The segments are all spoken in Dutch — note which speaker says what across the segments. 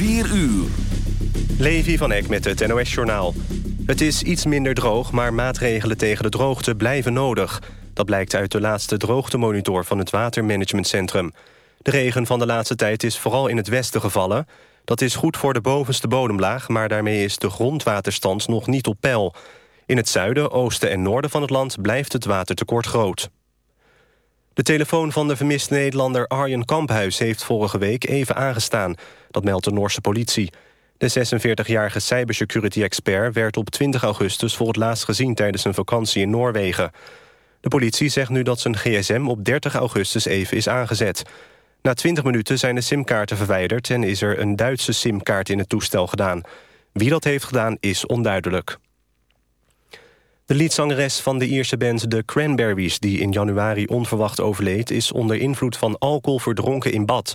Speaker 1: 4 uur.
Speaker 2: Levi van Eck met het NOS-journaal. Het is iets minder droog, maar maatregelen tegen de droogte blijven nodig. Dat blijkt uit de laatste droogtemonitor van het Watermanagementcentrum. De regen van de laatste tijd is vooral in het westen gevallen. Dat is goed voor de bovenste bodemlaag... maar daarmee is de grondwaterstand nog niet op peil. In het zuiden, oosten en noorden van het land blijft het watertekort groot. De telefoon van de vermiste Nederlander Arjen Kamphuis... heeft vorige week even aangestaan. Dat meldt de Noorse politie. De 46-jarige cybersecurity-expert werd op 20 augustus... voor het laatst gezien tijdens een vakantie in Noorwegen. De politie zegt nu dat zijn gsm op 30 augustus even is aangezet. Na 20 minuten zijn de simkaarten verwijderd... en is er een Duitse simkaart in het toestel gedaan. Wie dat heeft gedaan is onduidelijk. De liedzangeres van de Ierse band The Cranberries... die in januari onverwacht overleed... is onder invloed van alcohol verdronken in bad.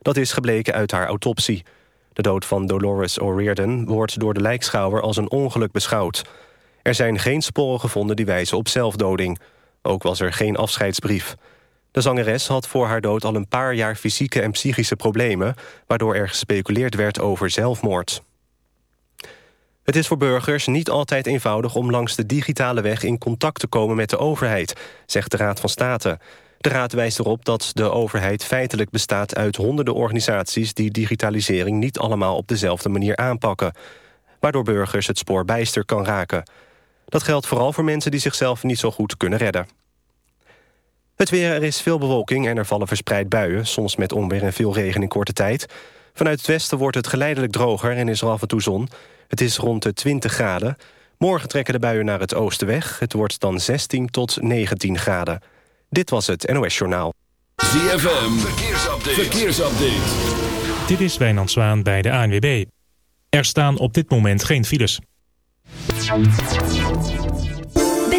Speaker 2: Dat is gebleken uit haar autopsie. De dood van Dolores O'Riordan wordt door de lijkschouwer... als een ongeluk beschouwd. Er zijn geen sporen gevonden die wijzen op zelfdoding. Ook was er geen afscheidsbrief. De zangeres had voor haar dood al een paar jaar fysieke en psychische problemen... waardoor er gespeculeerd werd over zelfmoord. Het is voor burgers niet altijd eenvoudig om langs de digitale weg... in contact te komen met de overheid, zegt de Raad van State. De Raad wijst erop dat de overheid feitelijk bestaat uit honderden organisaties... die digitalisering niet allemaal op dezelfde manier aanpakken. Waardoor burgers het spoor bijster kan raken. Dat geldt vooral voor mensen die zichzelf niet zo goed kunnen redden. Het weer, er is veel bewolking en er vallen verspreid buien... soms met onweer en veel regen in korte tijd. Vanuit het westen wordt het geleidelijk droger en is er af en toe zon. Het is rond de 20 graden. Morgen trekken de buien naar het oosten weg. Het wordt dan 16 tot 19 graden. Dit was het NOS Journaal.
Speaker 1: ZFM, verkeersupdate. verkeersupdate.
Speaker 3: Dit is Wijnand Zwaan bij de ANWB. Er staan op dit moment geen files.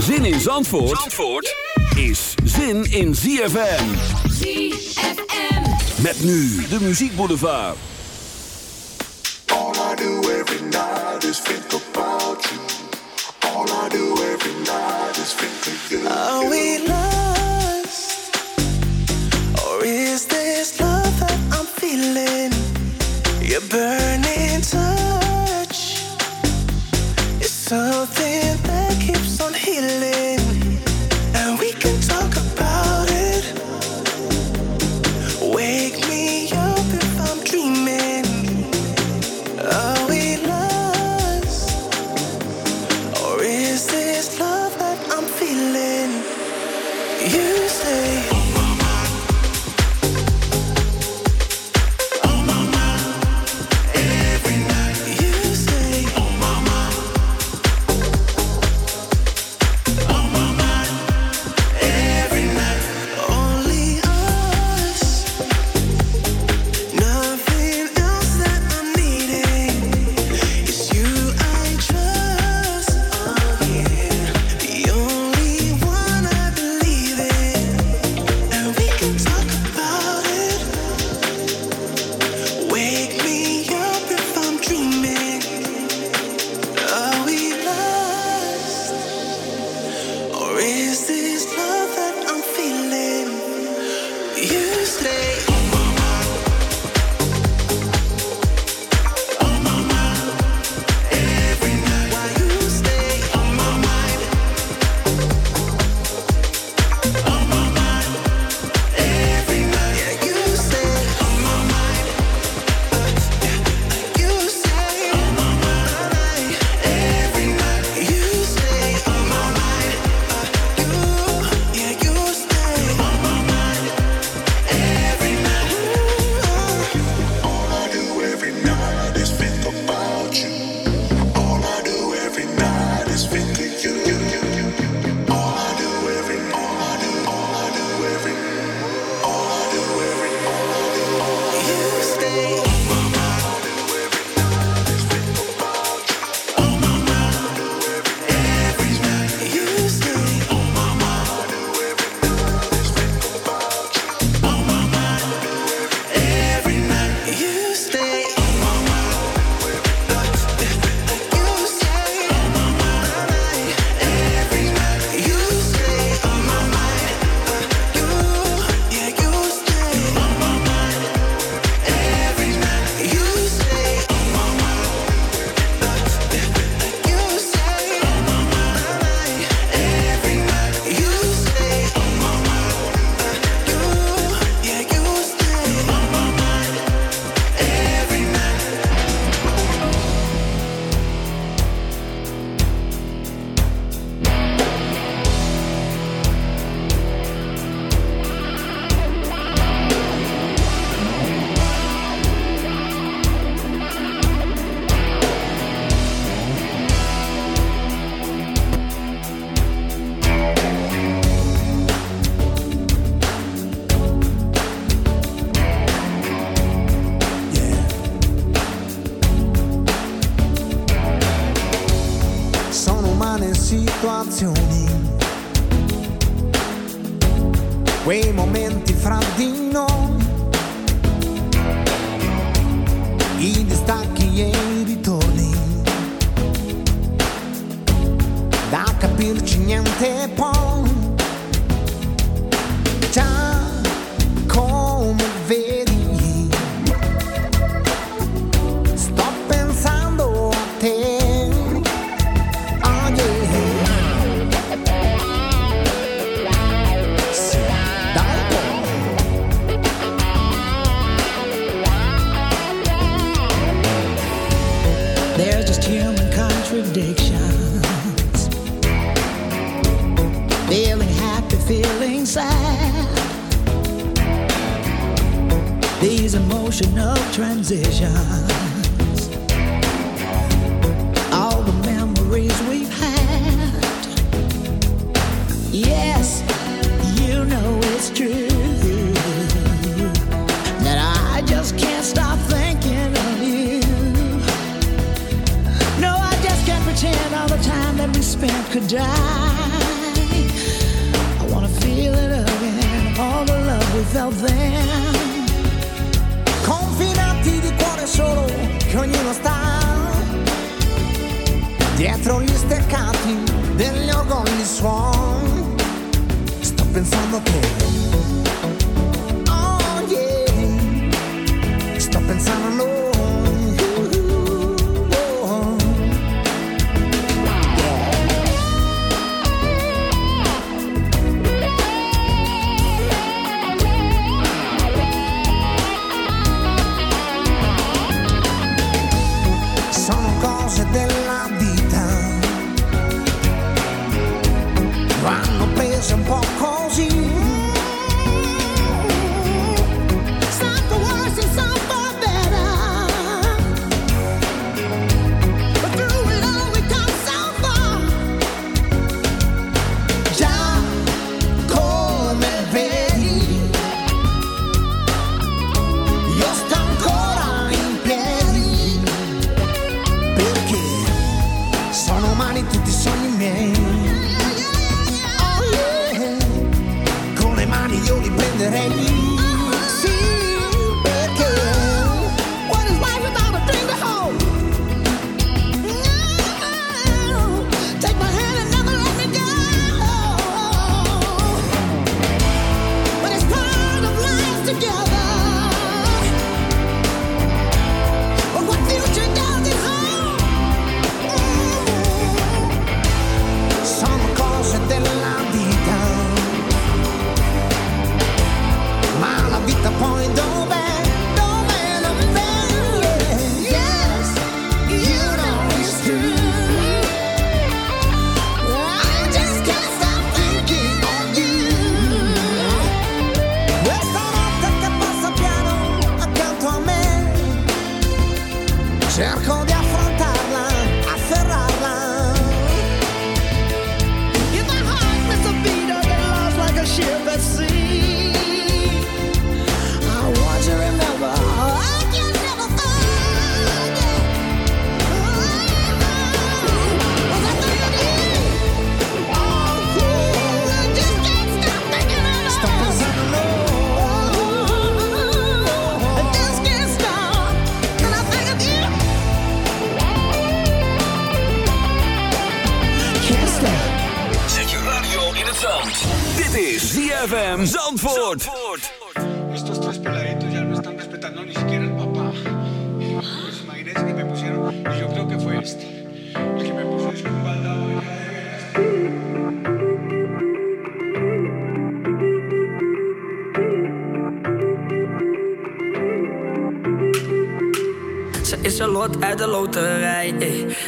Speaker 1: Zin in Zandvoort, Zandvoort is zin in ZFM.
Speaker 4: ZFM.
Speaker 1: Met nu de Muziek Boulevard.
Speaker 5: All I do every night is think
Speaker 6: ti distacchi e ritorni. Da capirci niente poi. transition. isn't
Speaker 7: what
Speaker 1: FM Zandvoort.
Speaker 8: Estos tres peladitos ya no están respetando ni siquiera el papá. Pues imagínense que me pusieron, y yo creo que fue este, el que me puso espaldado.
Speaker 9: Ze is een lot uit de loterij. Eh.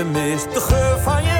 Speaker 10: gemist. De geur van je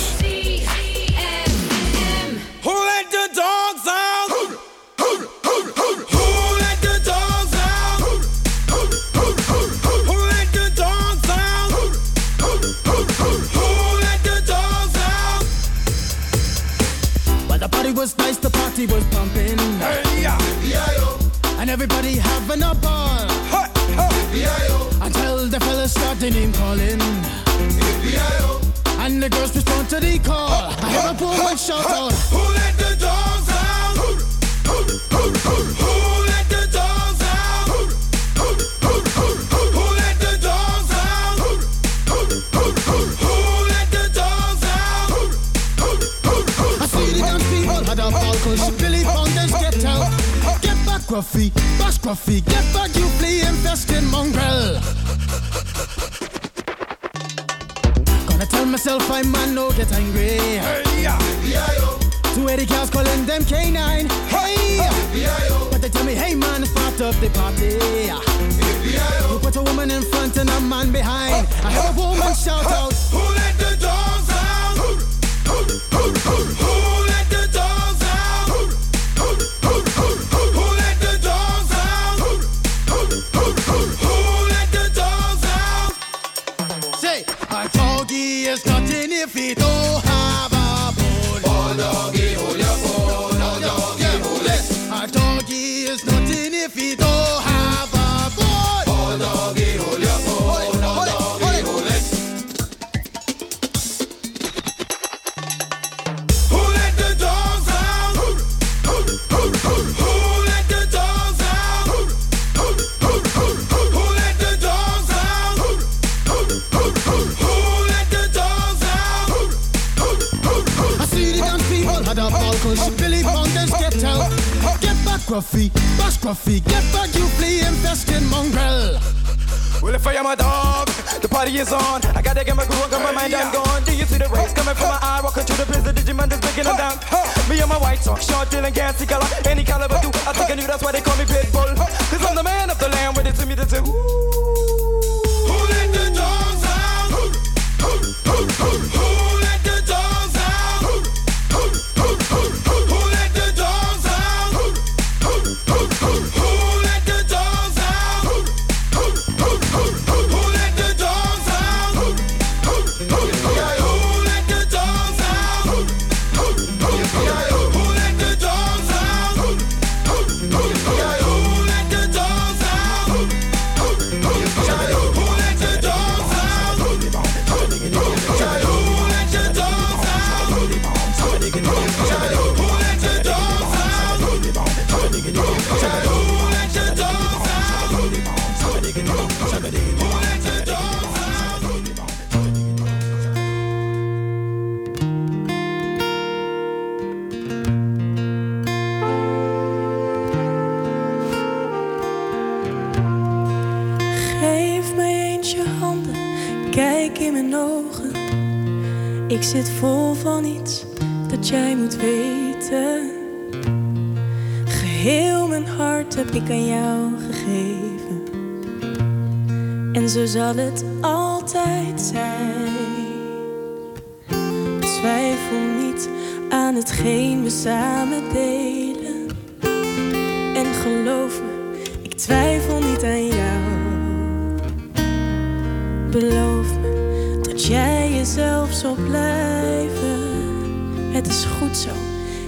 Speaker 11: Gruffy, bash Gruffy, get back, you flea infested mongrel. Gonna tell myself I man no get angry.
Speaker 12: Hey, yeah.
Speaker 11: Two eighty cars calling them K9. Hey, but they tell me, hey man, start up the party. You put a woman in front and a man behind. I hear a woman shout out.
Speaker 12: Who let the dogs out? Who let the dogs
Speaker 10: gassy color. Any caliber, do I think I knew that's why they call me Pitbull. Cause I'm the man of the land, with it to me to say,
Speaker 12: Who let the dogs out? Who let